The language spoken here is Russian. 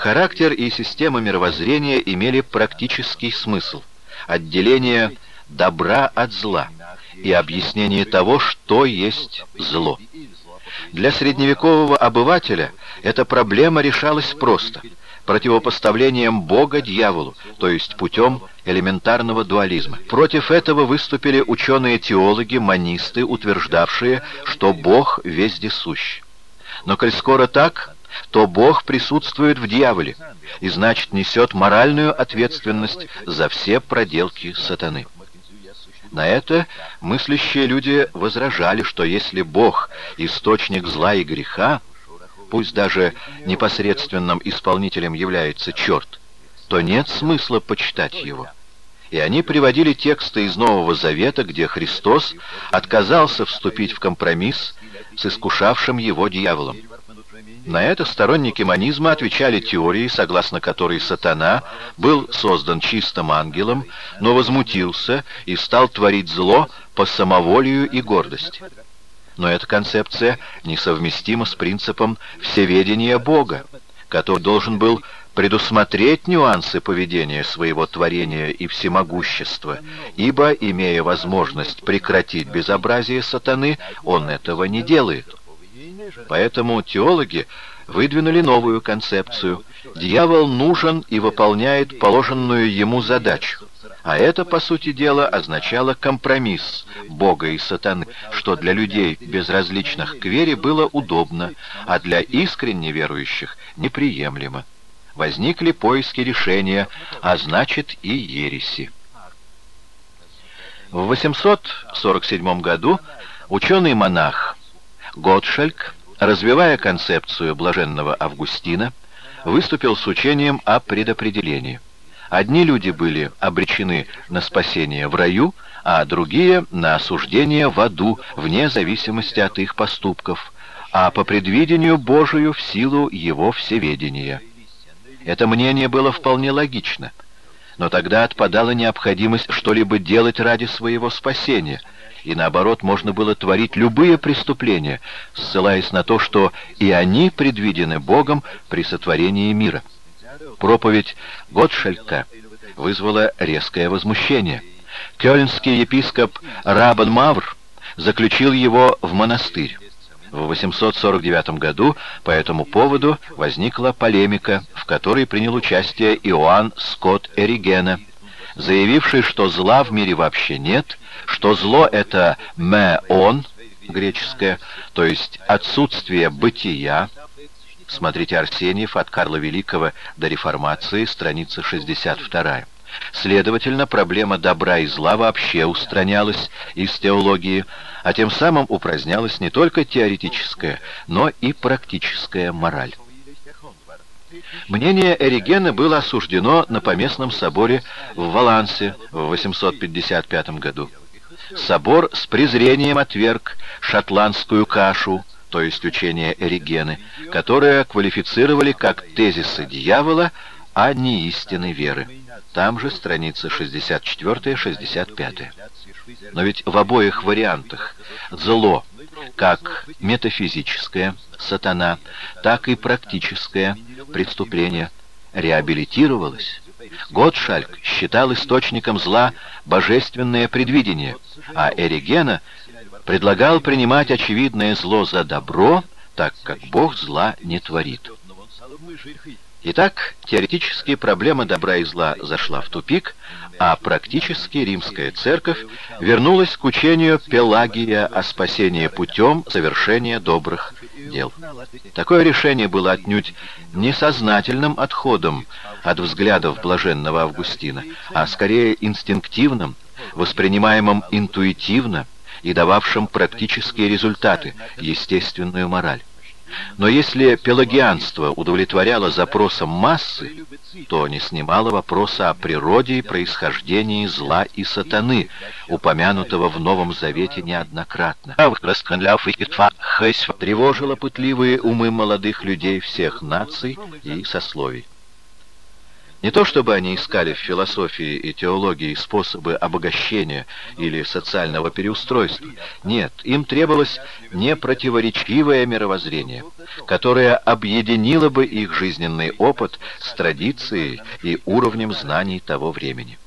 Характер и система мировоззрения имели практический смысл, отделение добра от зла и объяснение того, что есть зло. Для средневекового обывателя эта проблема решалась просто – противопоставлением Бога дьяволу, то есть путем элементарного дуализма. Против этого выступили ученые-теологи, манисты, утверждавшие, что Бог вездесущ. Но коль скоро так, то Бог присутствует в дьяволе и, значит, несет моральную ответственность за все проделки сатаны. На это мыслящие люди возражали, что если Бог — источник зла и греха, пусть даже непосредственным исполнителем является черт, то нет смысла почитать его. И они приводили тексты из Нового Завета, где Христос отказался вступить в компромисс с искушавшим его дьяволом. На это сторонники манизма отвечали теорией, согласно которой сатана был создан чистым ангелом, но возмутился и стал творить зло по самоволию и гордости. Но эта концепция несовместима с принципом всеведения Бога, который должен был предусмотреть нюансы поведения своего творения и всемогущества, ибо, имея возможность прекратить безобразие сатаны, он этого не делает. Поэтому теологи выдвинули новую концепцию. Дьявол нужен и выполняет положенную ему задачу. А это, по сути дела, означало компромисс Бога и сатаны, что для людей, безразличных к вере, было удобно, а для искренне верующих неприемлемо. Возникли поиски решения, а значит и ереси. В 847 году ученый-монах Готшельк, развивая концепцию блаженного Августина, выступил с учением о предопределении. Одни люди были обречены на спасение в раю, а другие — на осуждение в аду, вне зависимости от их поступков, а по предвидению Божию в силу его всеведения. Это мнение было вполне логично, но тогда отпадала необходимость что-либо делать ради своего спасения, и наоборот можно было творить любые преступления, ссылаясь на то, что и они предвидены Богом при сотворении мира. Проповедь Готшелька вызвала резкое возмущение. Кёльнский епископ Рабан Мавр заключил его в монастырь. В 849 году по этому поводу возникла полемика, в которой принял участие Иоанн Скотт Эригена, заявивший, что зла в мире вообще нет, что зло — это «меон», греческое, то есть отсутствие бытия, Смотрите Арсеньев от Карла Великого до реформации, страница 62. Следовательно, проблема добра и зла вообще устранялась из теологии, а тем самым упразднялась не только теоретическая, но и практическая мораль. Мнение Эригена было осуждено на поместном соборе в Валансе в 855 году. Собор с презрением отверг шотландскую кашу, то есть учение Эригены, которое квалифицировали как тезисы дьявола, а не истины веры. Там же страница 64-65. Но ведь в обоих вариантах зло, как метафизическое, сатана, так и практическое преступление, реабилитировалось. Готшальк считал источником зла божественное предвидение, а Эригена предлагал принимать очевидное зло за добро, так как Бог зла не творит. Итак, теоретически проблема добра и зла зашла в тупик, а практически римская церковь вернулась к учению Пелагия о спасении путем совершения добрых дел. Такое решение было отнюдь несознательным отходом от взглядов блаженного Августина, а скорее инстинктивным, воспринимаемым интуитивно, и дававшим практические результаты, естественную мораль. Но если пелагианство удовлетворяло запросам массы, то не снимало вопроса о природе и происхождении зла и сатаны, упомянутого в Новом Завете неоднократно. Тревожило пытливые умы молодых людей всех наций и сословий. Не то чтобы они искали в философии и теологии способы обогащения или социального переустройства. Нет, им требовалось непротиворечивое мировоззрение, которое объединило бы их жизненный опыт с традицией и уровнем знаний того времени.